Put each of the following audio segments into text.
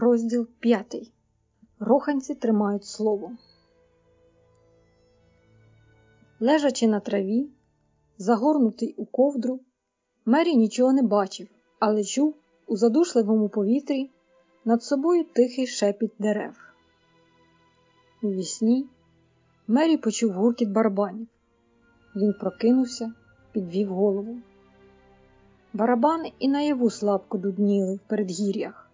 Розділ п'ятий. Роханці тримають слово. Лежачи на траві, загорнутий у ковдру, Мері нічого не бачив, але чув у задушливому повітрі над собою тихий шепіт дерев. У вісні Мері почув гуркіт барабанів. Він прокинувся, підвів голову. Барабани і наяву слабко дудніли в передгір'ях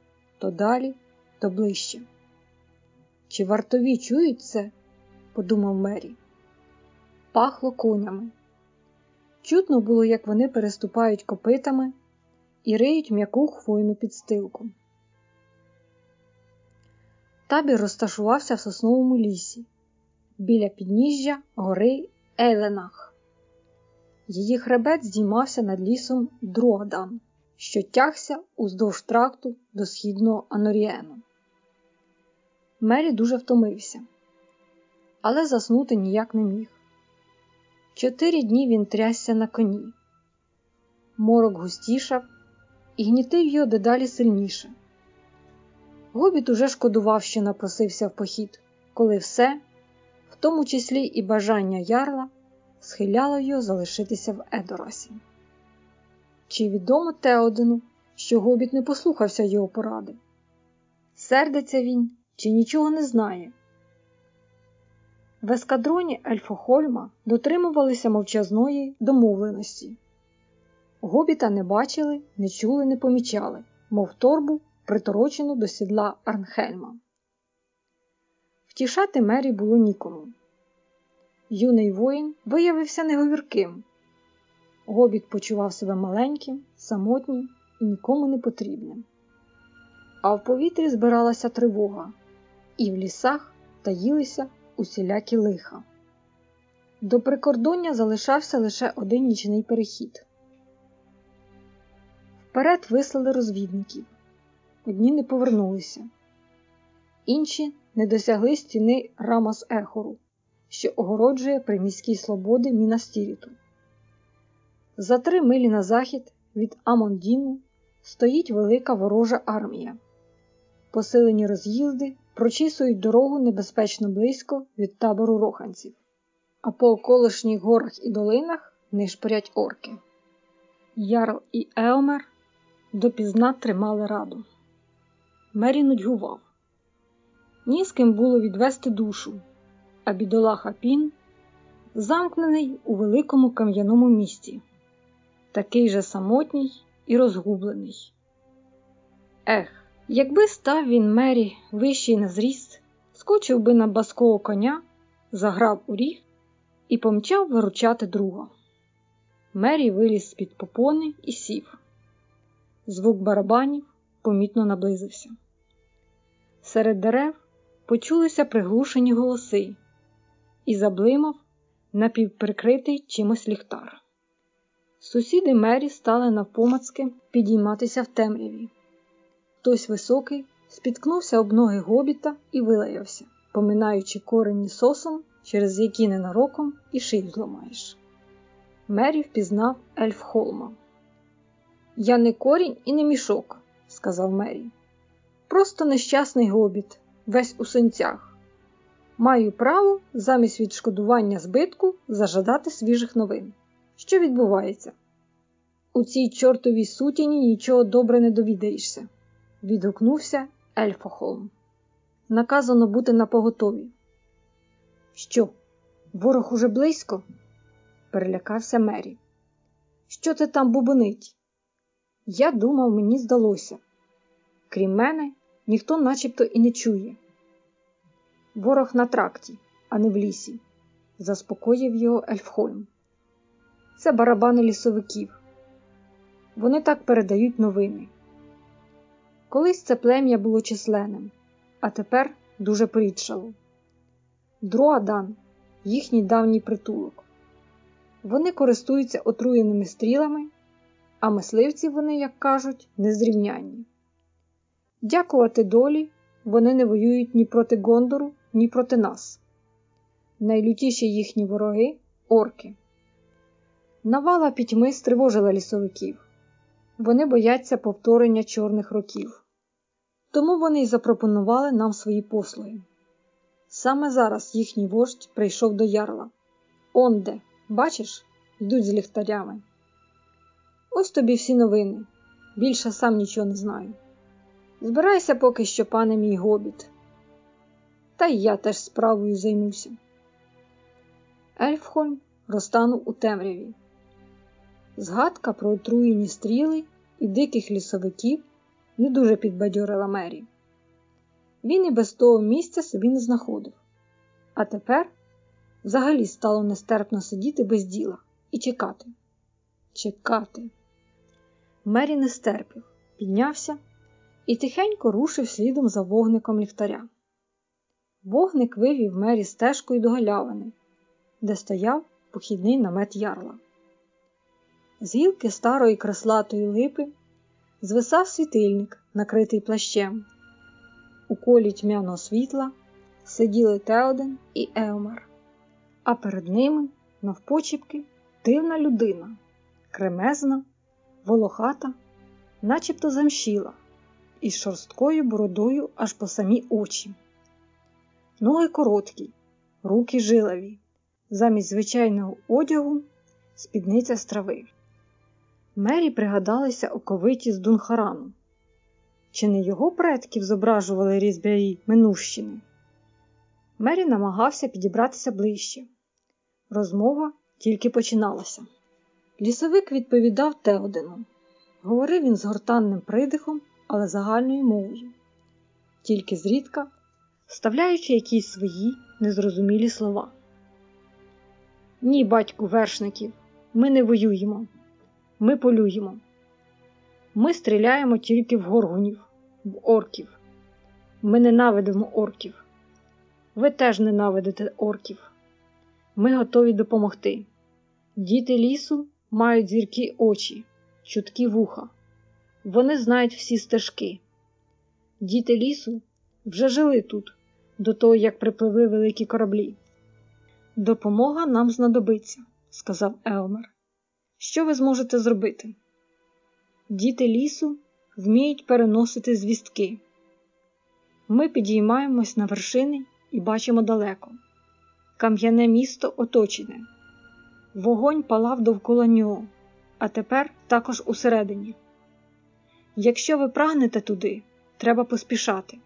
то далі, то ближче. Чи вартові чують це? подумав Мері. Пахло конями. Чутно було, як вони переступають копитами і риють м'яку хвойну підстилку. Табір розташувався в сосновому лісі біля підніжжя гори Еленах. Її хребет здіймався над лісом Друадан, що тягся уздовж тракту до східного Аноріену. Мері дуже втомився, але заснути ніяк не міг. Чотири дні він трясся на коні. Морок густішав і гнітив його дедалі сильніше. Гобіт уже шкодував, що напросився в похід, коли все, в тому числі і бажання ярла, схиляло його залишитися в Едорасі. Чи відомо Теодину, що Гобіт не послухався його поради? Сердиться він чи нічого не знає? В ескадроні Ельфохольма дотримувалися мовчазної домовленості. Гобіта не бачили, не чули, не помічали, мов торбу, приторочену до сідла Арнхельма. Втішати мері було нікому. Юний воїн виявився неговірким. Гобіт почував себе маленьким, самотнім і нікому не потрібним. А в повітрі збиралася тривога, і в лісах таїлися усілякі лиха. До прикордоння залишався лише один нічний перехід. Вперед вислали розвідників. Одні не повернулися, інші не досягли стіни Раммас Ехору, що огороджує приміські свободи Мінас-Тіріту. За три милі на захід від Амондіну стоїть велика ворожа армія. Посилені роз'їзди прочісують дорогу небезпечно близько від табору роханців, а по околишніх горах і долинах нишпорять орки. Ярл і Еомер допізна тримали раду. Мері нудьгував. Ні з ким було відвести душу, а бідолаха Пін замкнений у великому кам'яному місті, такий же самотній і розгублений. Ех, якби став він Мері вищий на зріст, скочив би на баского коня, заграв у ріг і помчав виручати друга. Мері виліз з-під попони і сів. Звук барабанів помітно наблизився. Серед дерев почулися приглушені голоси, і заблимав напівприкритий чимось ліхтар. Сусіди мері стали навпомацки підійматися в темряві. Хтось високий спіткнувся об ноги гобіта і вилаявся, поминаючи корені сосом, через які ненароком і шию зламаєш. Мері впізнав ельф Холма. Я не корінь і не мішок, сказав Мері. Просто нещасний гобіт, весь у синцях. Маю право замість відшкодування збитку зажадати свіжих новин. Що відбувається? У цій чортовій сутіні нічого добре не довідаєшся, відгукнувся Ельфохолм. Наказано бути на поготові. Що, ворог уже близько? перелякався Мері. Що це там бубонить? Я думав, мені здалося. Крім мене, ніхто начебто і не чує. Ворог на тракті, а не в лісі, заспокоїв його Ельфхольм. Це барабани лісовиків. Вони так передають новини. Колись це плем'я було численним, а тепер дуже порідшало. Друадан їхній давній притулок. Вони користуються отруєними стрілами, а мисливці вони, як кажуть, незрівнянні. Дякувати долі, вони не воюють ні проти Гондору, ні проти нас. Найлютіші їхні вороги орки. Навала пітьми стривожила лісовиків. Вони бояться повторення чорних років. Тому вони й запропонували нам свої послуги. Саме зараз їхній вождь прийшов до ярла. Онде, бачиш, йдуть з ліхтарями. Ось тобі всі новини. Більше сам нічого не знаю. Збирайся поки що, пане мій гобіт. Та й я теж справою займуся. Ельфхольм розтанув у темряві. Згадка про отруєні стріли і диких лісовиків не дуже підбадьорила Мері. Він і без того місця собі не знаходив. А тепер взагалі стало нестерпно сидіти без діла і чекати. Чекати. Мері не стерпів, піднявся і тихенько рушив слідом за вогником ліхтаря. Вогник вивів мері стежкою до галявини, де стояв похідний намет ярла. З гілки старої креслатої липи звисав світильник, накритий плащем. У колі тьмяного світла сиділи Теоден і Еомер, а перед ними, навпочіпки, дивна людина, кремезна, волохата, начебто замшіла, із шорсткою бородою аж по самі очі. Ноги короткі, руки жилаві, замість звичайного одягу спідниця з трави. Мері пригадалися оковиті з Дунхарану. Чи не його предків зображували різбярі Минущини? Мері намагався підібратися ближче. Розмова тільки починалася. Лісовик відповідав Теодену. Говорив він з гортанним придихом, але загальною мовою, тільки зрідка вставляючи якісь свої незрозумілі слова. Ні, батьку вершників, ми не воюємо, ми полюємо. Ми стріляємо тільки в горгунів, в орків. Ми ненавидимо орків. Ви теж ненавидите орків. Ми готові допомогти. Діти лісу мають зіркі очі, чуткі вуха. Вони знають всі стежки. Діти лісу вже жили тут, до того, як припливли великі кораблі. Допомога нам знадобиться, сказав Елмер. Що ви зможете зробити? Діти лісу вміють переносити звістки. Ми підіймаємось на вершини і бачимо далеко. Кам'яне місто оточене. Вогонь палав довкола нього, а тепер також усередині. Якщо ви прагнете туди, треба поспішати.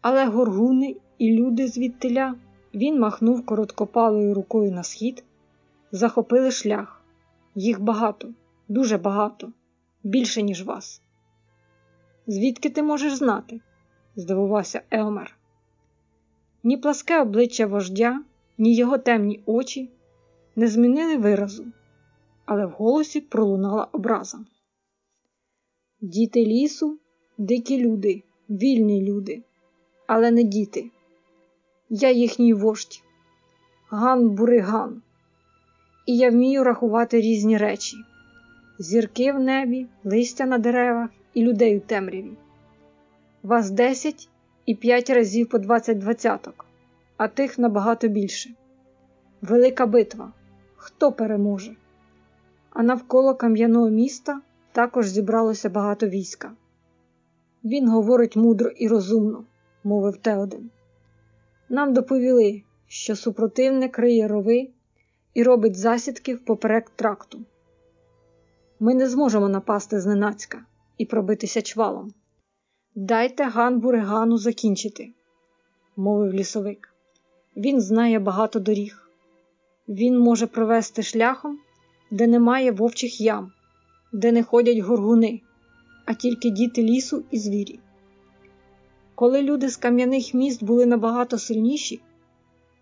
Але горгуни і люди звідтиля він махнув короткопалою рукою на схід, захопили шлях. Їх багато, дуже багато, більше, ніж вас. Звідки ти можеш знати? здивувався Елмер. Ні пласке обличчя вождя, ні його темні очі не змінили виразу, але в голосі пролунала образа. Діти лісу, дикі люди, вільні люди, але не діти. Я їхній вождь, Ган Буриган, і я вмію рахувати різні речі: зірки в небі, листя на деревах і людей у темряві. Вас десять і п'ять разів по двадцять двадцяток, а тих набагато більше. Велика битва. Хто переможе? А навколо кам'яного міста також зібралося багато війська. Він говорить мудро і розумно, мовив Теоден. Нам доповіли, що супротивник риє рови і робить засідки впоперек тракту. Ми не зможемо напасти зненацька і пробитися чвалом. Дайте ган Буригану закінчити, мовив лісовик. Він знає багато доріг. Він може провести шляхом, де немає вовчих ям, де не ходять горгуни, а тільки діти лісу і звірі. Коли люди з кам'яних міст були набагато сильніші,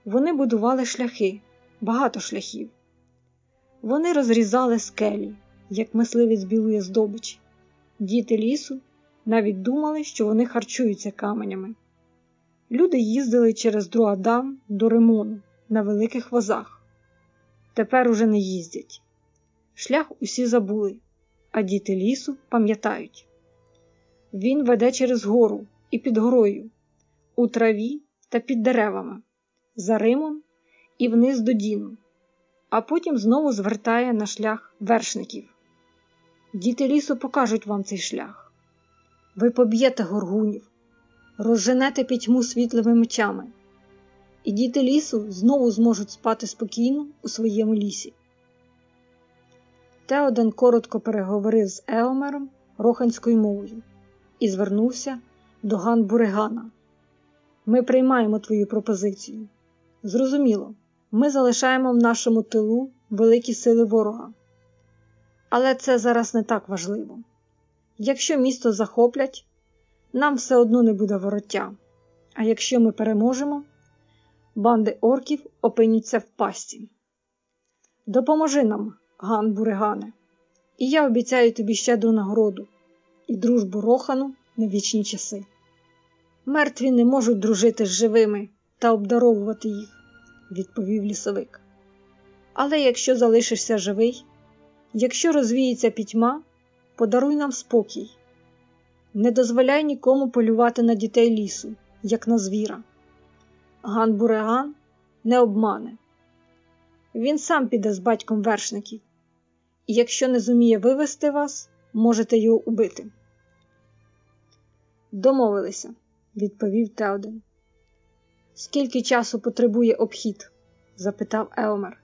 вони будували шляхи, багато шляхів. Вони розрізали скелі, як мисливець білує здобич. Діти лісу навіть думали, що вони харчуються каменями. Люди їздили через Друадан до Римону на великих возах. Тепер уже не їздять. Шлях усі забули, а діти лісу пам'ятають. Він веде через гору і під горою, у траві та під деревами, за Римом і вниз до Діну, а потім знову звертає на шлях вершників. Діти лісу покажуть вам цей шлях. Ви поб'єте горгунів, розженете пітьму світлими мечами, і діти лісу знову зможуть спати спокійно у своєму лісі. Теоден коротко переговорив з Еомером роханською мовою і звернувся до Ган Бурегана. Ми приймаємо твою пропозицію. Зрозуміло, ми залишаємо в нашому тилу великі сили ворога. Але це зараз не так важливо. Якщо місто захоплять, нам все одно не буде вороття. А якщо ми переможемо, банди орків опиняться в пасті. Допоможи нам, Ган Бурегане, і я обіцяю тобі щедру нагороду і дружбу Рохану на вічні часи. Мертві не можуть дружити з живими та обдаровувати їх, відповів лісовик. Але якщо залишишся живий, якщо розвіється пітьма, подаруй нам спокій. Не дозволяй нікому полювати на дітей лісу, як на звіра. Ган Буреган не обмане. Він сам піде з батьком вершників, і якщо не зуміє вивести вас, можете його убити. Домовилися, відповів Теоден. Скільки часу потребує обхід? запитав Еомер.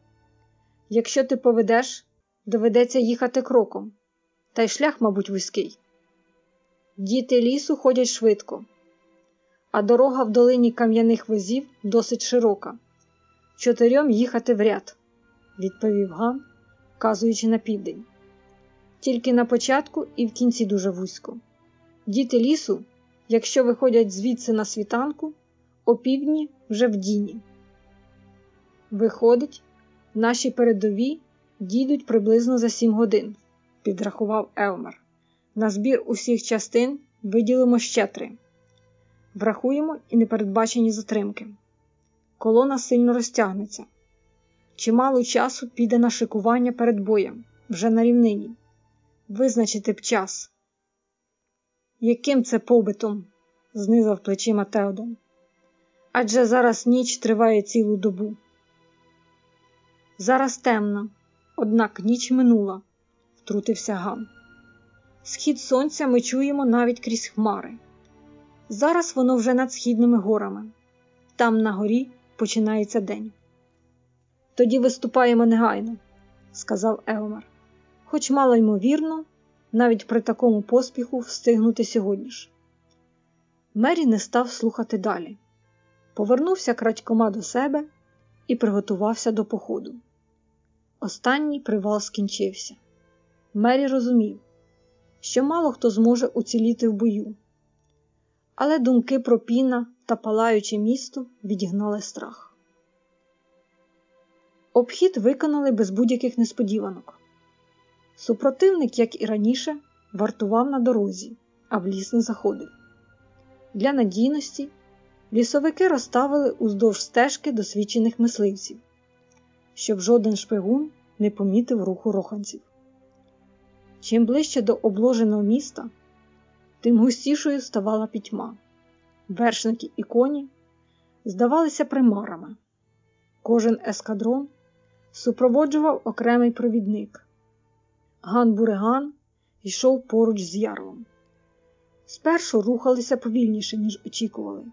Якщо ти поведеш, доведеться їхати кроком, та й шлях, мабуть, вузький. Діти лісу ходять швидко, а дорога в долині кам'яних возів досить широка. Чотирьом їхати в ряд, відповів Ган, вказуючи на південь. Тільки на початку і в кінці дуже вузько. Діти лісу, якщо виходять звідси на світанку, опівдні вже в діні. Виходить, наші передові дійдуть приблизно за сім годин, підрахував Елмер. На збір усіх частин виділимо ще три. Врахуємо і непередбачені затримки. Колона сильно розтягнеться. Чимало часу піде на шикування перед боєм, вже на рівнині. Визначити б час. Яким це побитом? знизав плечима Теодон. Адже зараз ніч триває цілу добу. Зараз темно, однак ніч минула, втрутився Ган. Схід сонця ми чуємо навіть крізь хмари. Зараз воно вже над східними горами. Там на горі починається день. Тоді виступаємо негайно, сказав Еомар. Хоч мало ймовірно, навіть при такому поспіху встигнути сьогодні ж. Мері не став слухати далі. Повернувся крадькома до себе і приготувався до походу. Останній привал скінчився. Мері розумів, що мало хто зможе уціліти в бою, але думки про піна та палаюче місто відігнали страх. Обхід виконали без будь-яких несподіванок. Супротивник, як і раніше, вартував на дорозі, а в ліс не заходив. Для надійності лісовики розставили уздовж стежки досвідчених мисливців, щоб жоден шпигун не помітив руху роханців. Чим ближче до обложеного міста, тим густішою ставала пітьма. Вершники і коні здавалися примарами. Кожен ескадрон супроводжував окремий провідник. Ган Буреган йшов поруч з ярлом. Спершу рухалися повільніше, ніж очікували,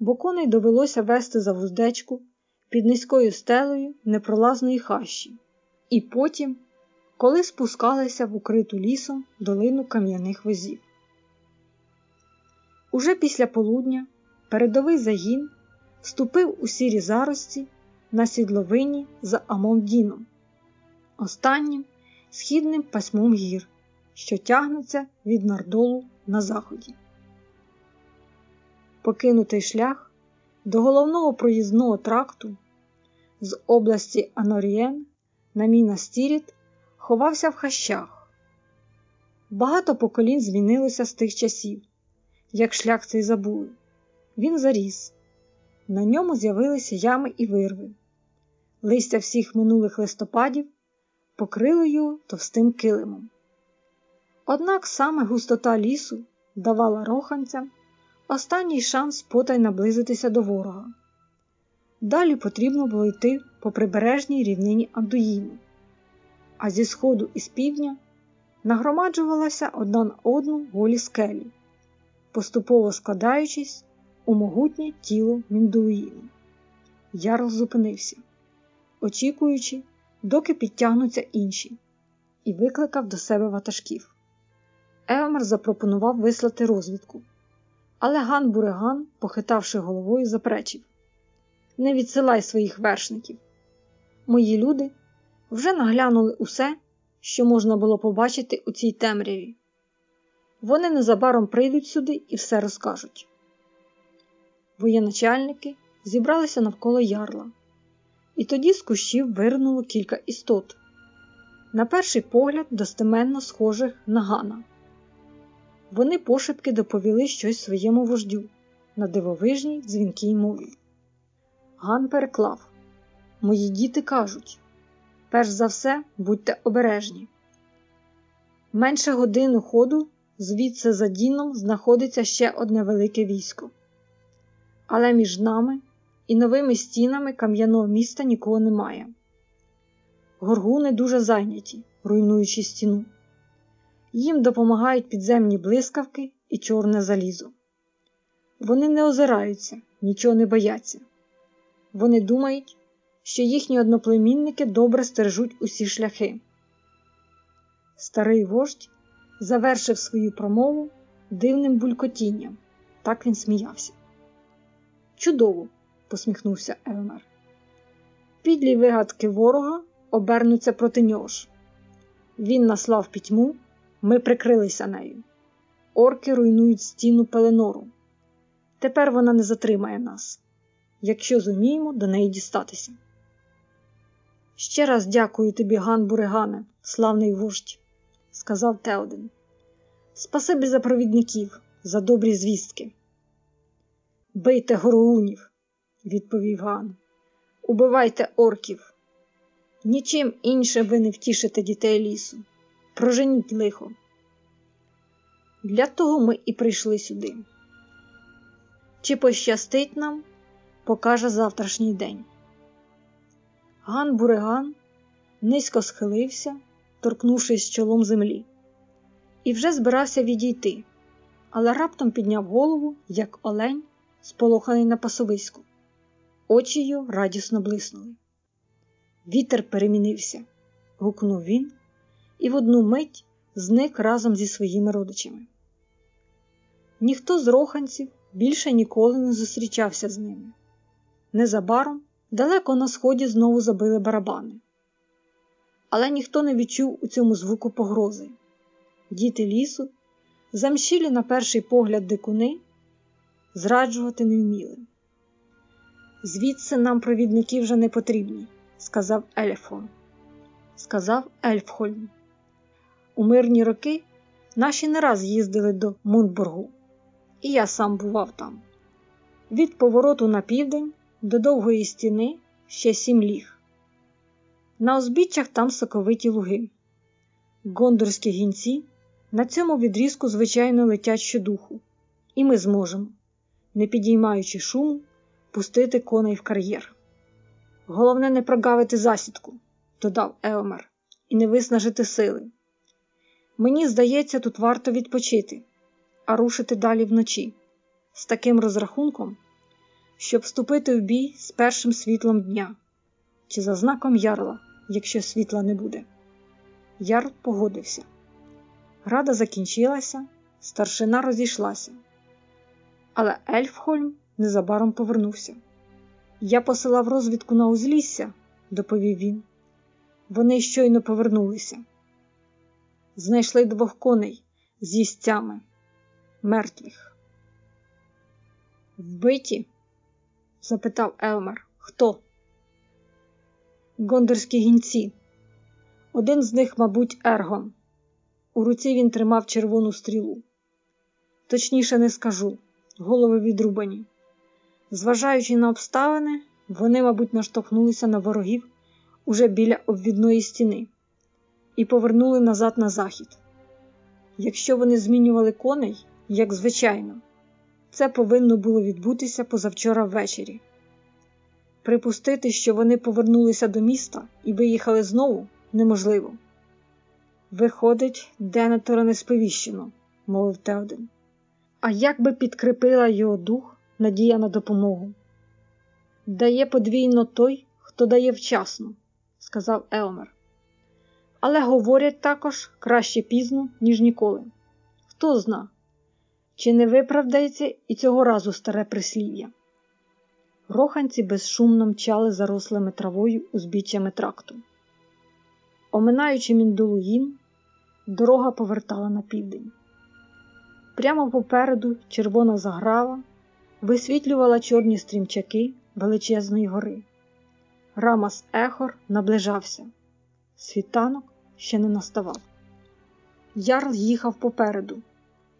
бо коней довелося вести за вуздечку під низькою стелею непролазної хащі, і потім, коли спускалися в укриту лісом долину кам'яних возів. Уже після полудня передовий загін вступив у сірі зарості на сідловині за Амондіном, останнім східним пасьмом гір, що тягнуться від Нардолу на заході. Покинутий шлях до головного проїзного тракту з області Анорієн на Мінас-Тіріт ховався в хащах. Багато поколінь змінилося з тих часів, як шлях цей забули. Він заріс, на ньому з'явилися ями і вирви. Листя всіх минулих листопадів покрили його товстим килимом. Однак саме густота лісу давала роханцям останній шанс потай наблизитися до ворога. Далі потрібно було йти по прибережній рівнині Андуїну, а зі сходу і з півдня нагромаджувалася одна на одну голі скелі, поступово складаючись у могутнє тіло Міндуїну. Ярл зупинився, очікуючи, доки підтягнуться інші, і викликав до себе ватажків. Евмер запропонував вислати розвідку, але Ган Буреган, похитавши головою, заперечив Не відсилай своїх вершників. Мої люди вже наглянули усе, що можна було побачити у цій темряві. Вони незабаром прийдуть сюди і все розкажуть. Воєначальники зібралися навколо ярла, і тоді з кущів вирнуло кілька істот, на перший погляд, достеменно схожих на Гана. Вони пошепки доповіли щось своєму вождю на дивовижній дзвінкій мові. Ган переклав: Мої діти кажуть перш за все, будьте обережні. Менше годину ходу звідси за Діном знаходиться ще одне велике військо. Але між нами і новими стінами кам'яного міста нікого немає. Горгуни дуже зайняті, руйнуючи стіну. Їм допомагають підземні блискавки і чорне залізо. Вони не озираються, нічого не бояться. Вони думають, що їхні одноплемінники добре стережуть усі шляхи. Старий вождь завершив свою промову дивним булькотінням. Так він сміявся. Чудово! посміхнувся Елмер. Підлі вигадки ворога обернуться проти нього ж. Він наслав пітьму, ми прикрилися нею. Орки руйнують стіну Пеленору. Тепер вона не затримає нас, якщо зуміємо до неї дістатися. Ще раз дякую тобі, Ган Бурегане, славний вождь, сказав Теоден. Спасибі за провідників, за добрі звістки. Бийте гороунів, відповів Ган. Убивайте орків. Нічим іншим ви не втішите дітей лісу. Проженіть лихо. Для того ми і прийшли сюди. Чи пощастить нам, покаже завтрашній день. Ган Буреган низько схилився, торкнувшись чолом землі, і вже збирався відійти, але раптом підняв голову, як олень, сполоханий на пасовиську. Очі його радісно блиснули. Вітер перемінився, гукнув він, і в одну мить зник разом зі своїми родичами. Ніхто з роханців більше ніколи не зустрічався з ними. Незабаром далеко на сході знову забили барабани. Але ніхто не відчув у цьому звуку погрози. Діти лісу, замшілі на перший погляд дикуни, зраджувати не вміли. Звідси нам провідники вже не потрібні, сказав Ельфон. Сказав Ельфхольм. У мирні роки наші не раз їздили до Мунтбургу, і я сам бував там. Від повороту на південь до довгої стіни ще сім ліг. На узбіччях там соковиті луги. Гондорські гінці на цьому відрізку, звичайно, летять щодуху, і ми зможемо, не підіймаючи шуму, пустити коней в кар'єр. Головне, не прогавити засідку, додав Еомер, і не виснажити сили. Мені здається, тут варто відпочити, а рушити далі вночі. З таким розрахунком щоб вступити в бій з першим світлом дня чи за знаком ярла, якщо світла не буде. Ярл погодився. Рада закінчилася, старшина розійшлася. Але Ельфхольм незабаром повернувся. Я посилав розвідку на узлісся, доповів він. Вони щойно повернулися. Знайшли двох коней з їстями, мертвих. Вбиті запитав Елмер. Хто? Гондорські гінці. Один з них, мабуть, Ергон. У руці він тримав червону стрілу. Точніше не скажу, голови відрубані. Зважаючи на обставини, вони, мабуть, наштовхнулися на ворогів уже біля обвідної стіни і повернули назад на захід. Якщо вони змінювали коней, як звичайно, це повинно було відбутися позавчора ввечері. Припустити, що вони повернулися до міста і виїхали знову, неможливо. Виходить, Денетора не сповіщено, мовив Теоден. А як би підкріпила його дух надія на допомогу? Дає подвійно той, хто дає вчасно, сказав Елмер. Але говорять також краще пізно, ніж ніколи. Хто зна, чи не виправдається і цього разу старе прислів'я? Роханці безшумно мчали зарослими травою узбіччями тракту. Оминаючи Міндулуїн, дорога повертала на південь. Прямо попереду червона заграва висвітлювала чорні стрімчаки величезної гори. Рамас Ехор наближався. Світанок ще не наставав. Ярл їхав попереду,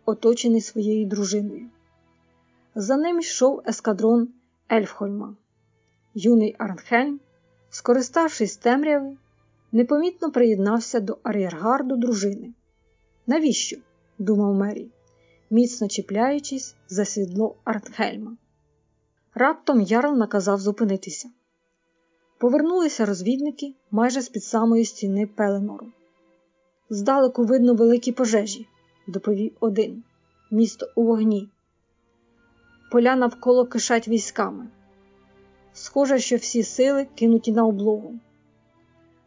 оточений своєю дружиною. За ним йшов ескадрон Ельфхольма. Юний Арнхельм, скориставшись темряви, непомітно приєднався до ар'єргарду дружини. Навіщо? думав Мері, міцно чіпляючись за сідло Арнхельма. Раптом Ярл наказав зупинитися. Повернулися розвідники майже з під самої стіни Пеленору. Здалеку видно великі пожежі, доповів один. Місто у вогні. Поля навколо кишать військами. Схоже, що всі сили кинуті на облогу.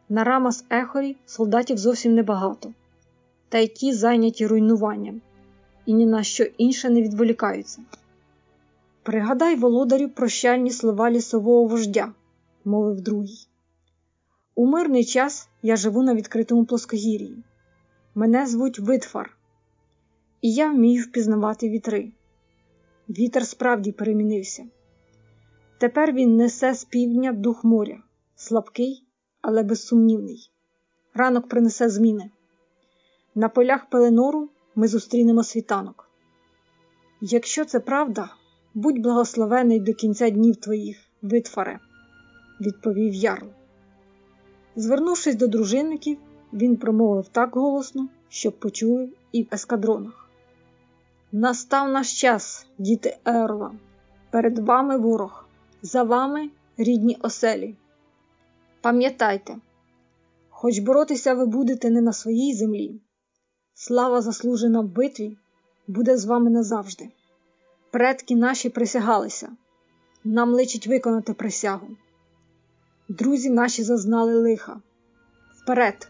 На Рамас Ехорі солдатів зовсім небагато, та й ті зайняті руйнуванням і ні на що інше не відволікаються. Пригадай володарю прощальні слова лісового вождя, мовив другий. У мирний час я живу на відкритому плоскогір'ї. Мене звуть Витфар, і я вмію впізнавати вітри. Вітер справді перемінився. Тепер він несе з півдня дух моря, слабкий, але безсумнівний. Ранок принесе зміни. На полях Пеленору ми зустрінемо світанок. Якщо це правда, будь благословений до кінця днів твоїх, витфаре, відповів Ярл. Звернувшись до дружинників, він промовив так голосно, щоб почули і в ескадронах. Настав наш час, діти Ерла, перед вами ворог, за вами рідні оселі. Пам'ятайте, хоч боротися ви будете не на своїй землі, слава, заслужена в битві, буде з вами назавжди. Предки наші присягалися, нам личить виконати присягу. Друзі наші зазнали лиха. Вперед,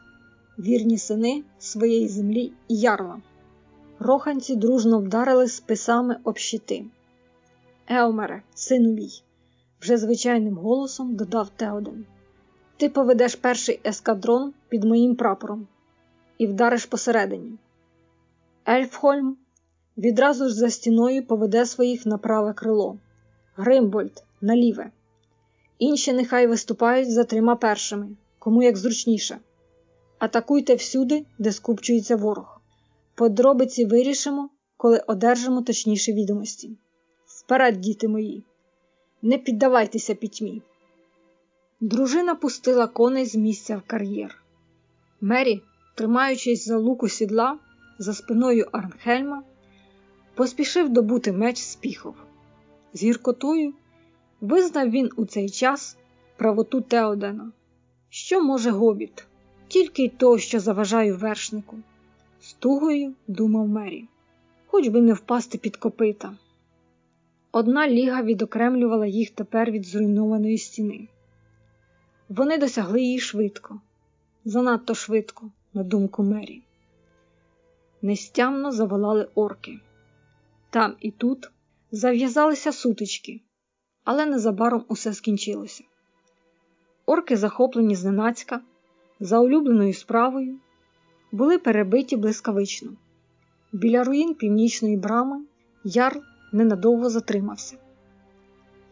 вірні сини своєї землі і ярла. Роханці дружно вдарили списами об щити. Еомере, сину мій, вже звичайним голосом додав Теоден. Ти поведеш перший ескадрон під моїм прапором і вдариш посередині. Ельфхольм відразу ж за стіною поведе своїх на праве крило, Гримбольд на ліве. Інші нехай виступають за трьома першими, кому як зручніше. Атакуйте всюди, де скупчується ворог. Подробиці вирішимо, коли одержимо точніші відомості. Вперед, діти мої, не піддавайтеся пітьмі. Дружина пустила коней з місця в кар'єр. Мері, тримаючись за луку сідла, за спиною Арнхельма, поспішив добути меч з піхов. З гіркотою визнав він у цей час правоту Теодена. Що може гобіт? Тільки й то, що заважає вершнику. З тугою думав Мері, хоч би не впасти під копита. Одна ліга відокремлювала їх тепер від зруйнованої стіни. Вони досягли її швидко, занадто швидко, на думку Мері. Нестямно заволали орки. Там і тут зав'язалися сутички, але незабаром усе скінчилося. Орки, захоплені зненацька, за улюбленою справою, були перебиті блискавично. Біля руїн північної брами Ярл ненадовго затримався.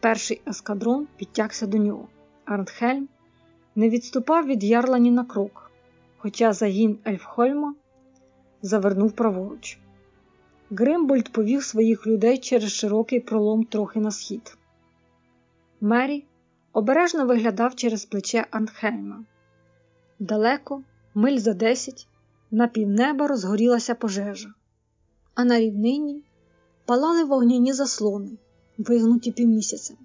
Перший ескадрон підтягся до нього. Арнхельм не відступав від ярла ні на крок, хоча загін Ельфхольма завернув праворуч. Гримбольд повів своїх людей через широкий пролом трохи на схід. Мері обережно виглядав через плече Антхельма. Далеко, миль за десять, на півнеба розгорілася пожежа, а на рівнині палали вогняні заслони, вигнуті півмісяцем.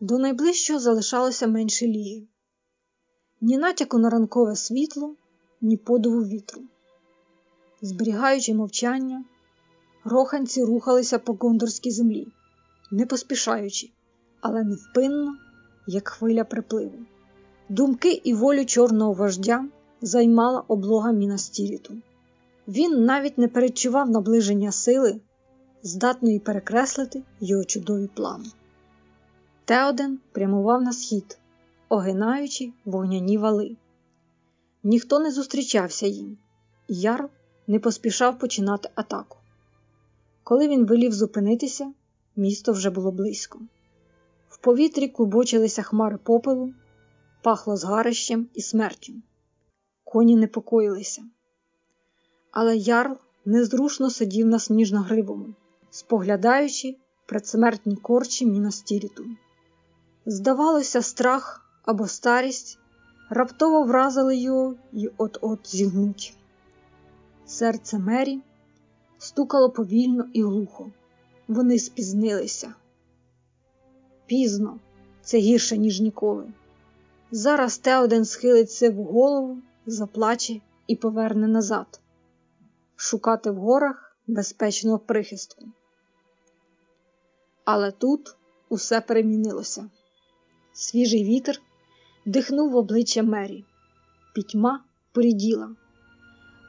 До найближчого залишалося менше ліги. Ні натяку на ранкове світло, ні подуву вітру. Зберігаючи мовчання, Роханці рухалися по гондорській землі, не поспішаючи, але невпинно, як хвиля припливу. Думки і волю чорного вождя займала облога Мінас-Тіріту. Він навіть не перечував наближення сили, здатної перекреслити його чудові плани. Теоден прямував на схід, огинаючи вогняні вали. Ніхто не зустрічався їм, і Ярл не поспішав починати атаку. Коли він велів зупинитися, місто вже було близько. В повітрі клубочилися хмари попелу, пахло згарищем і смертю. Коні непокоїлися. Але ярл незрушно сидів на сніжно-гривому, споглядаючи предсмертні корчі Мінас-Тіріту. Здавалося, страх або старість раптово вразили його і от-от зігнуть. Серце Мері стукало повільно і глухо. Вони спізнилися. Пізно, це гірше, ніж ніколи. Зараз Теоден схилить голову, заплаче і поверне назад, шукати в горах безпечного прихистку. Але тут усе перемінилося. Свіжий вітер дихнув в обличчя Мері, пітьма поріділа.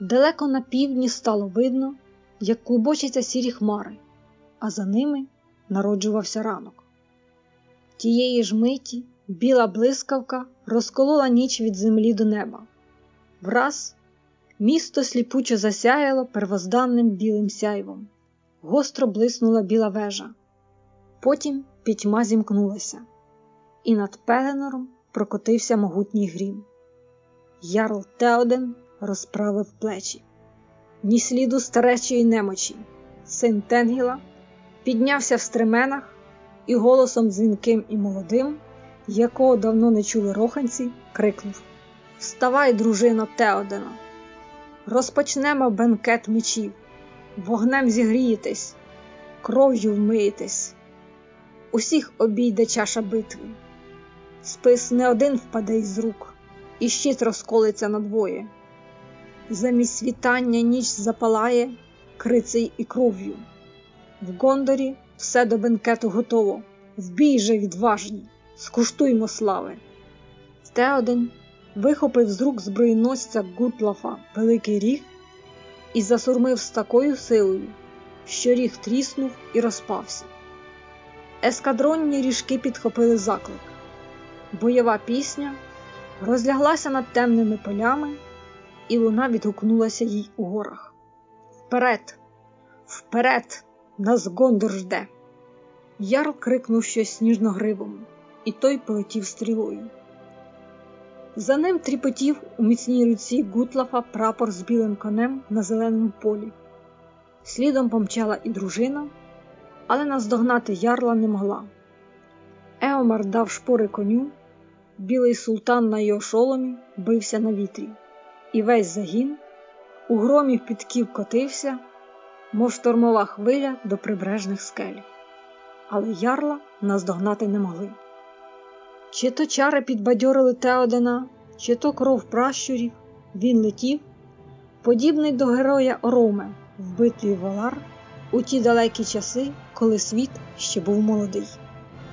Далеко на півдні стало видно, як клубочаться сірі хмари, а за ними народжувався ранок. Тієї ж миті біла блискавка розколола ніч від землі до неба. Враз місто сліпуче засяяло первозданним білим сяйвом, гостро блиснула біла вежа. Потім пітьма зімкнулася, і над Пеленором прокотився могутній грім. Ярл Теоден розправив плечі, ні сліду старечої немочі. Син Тенгіла піднявся в стременах і голосом дзвінким і молодим, якого давно не чули роханці, крикнув: Вставай, дружино Теодена! Розпочнемо бенкет мечів, вогнем зігрієтесь, кров'ю вмиєтесь, усіх обійде чаша битви. Спис не один впаде із рук, і щит розколиться надвоє. Замість світання ніч запалає крицею і кров'ю. В Гондорі все до бенкету готово. Вбій же відважні, скуштуймо слави. Теоден вихопив з рук зброєносця Гутлафа великий ріг і засурмив з такою силою, що ріг тріснув і розпався. Ескадронні ріжки підхопили заклик. Бойова пісня розляглася над темними полями, і луна відгукнулася їй у горах. Вперед, вперед, нас Гондор жде! Ярл крикнув щось сніжно-гривому, і той полетів стрілою. За ним тріпотів у міцній руці Гутлафа прапор з білим конем на зеленому полі. Слідом помчала і дружина, але наздогнати ярла не могла. Еомар дав шпори коню, білий султан на його шоломі бився на вітрі, і весь загін у громі підків котився, мов штормова хвиля до прибережних скель. Але ярла наздогнати не могли. Чи то чари підбадьорили Теодена, чи то кров пращурів, він летів, подібний до героя Ороме в битві Валар у ті далекі часи, коли світ ще був молодий.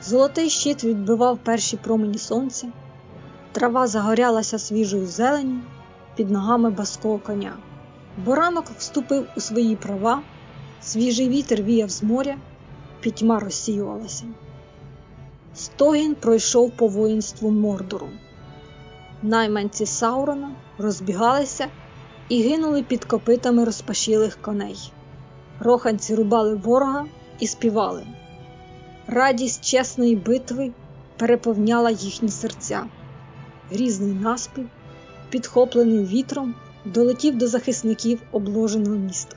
Золотий щит відбивав перші промені сонця, трава загорялася свіжою зеленю під ногами баского коня. Боранок вступив у свої права, свіжий вітер віяв з моря, пітьма розсіювалася. Стогін пройшов по воїнству Мордору. Найманці Саурона розбігалися і гинули під копитами розпашілих коней. Роханці рубали ворога і співали. Радість чесної битви переповняла їхні серця. Грізний наспів, підхоплений вітром, долетів до захисників обложеного міста.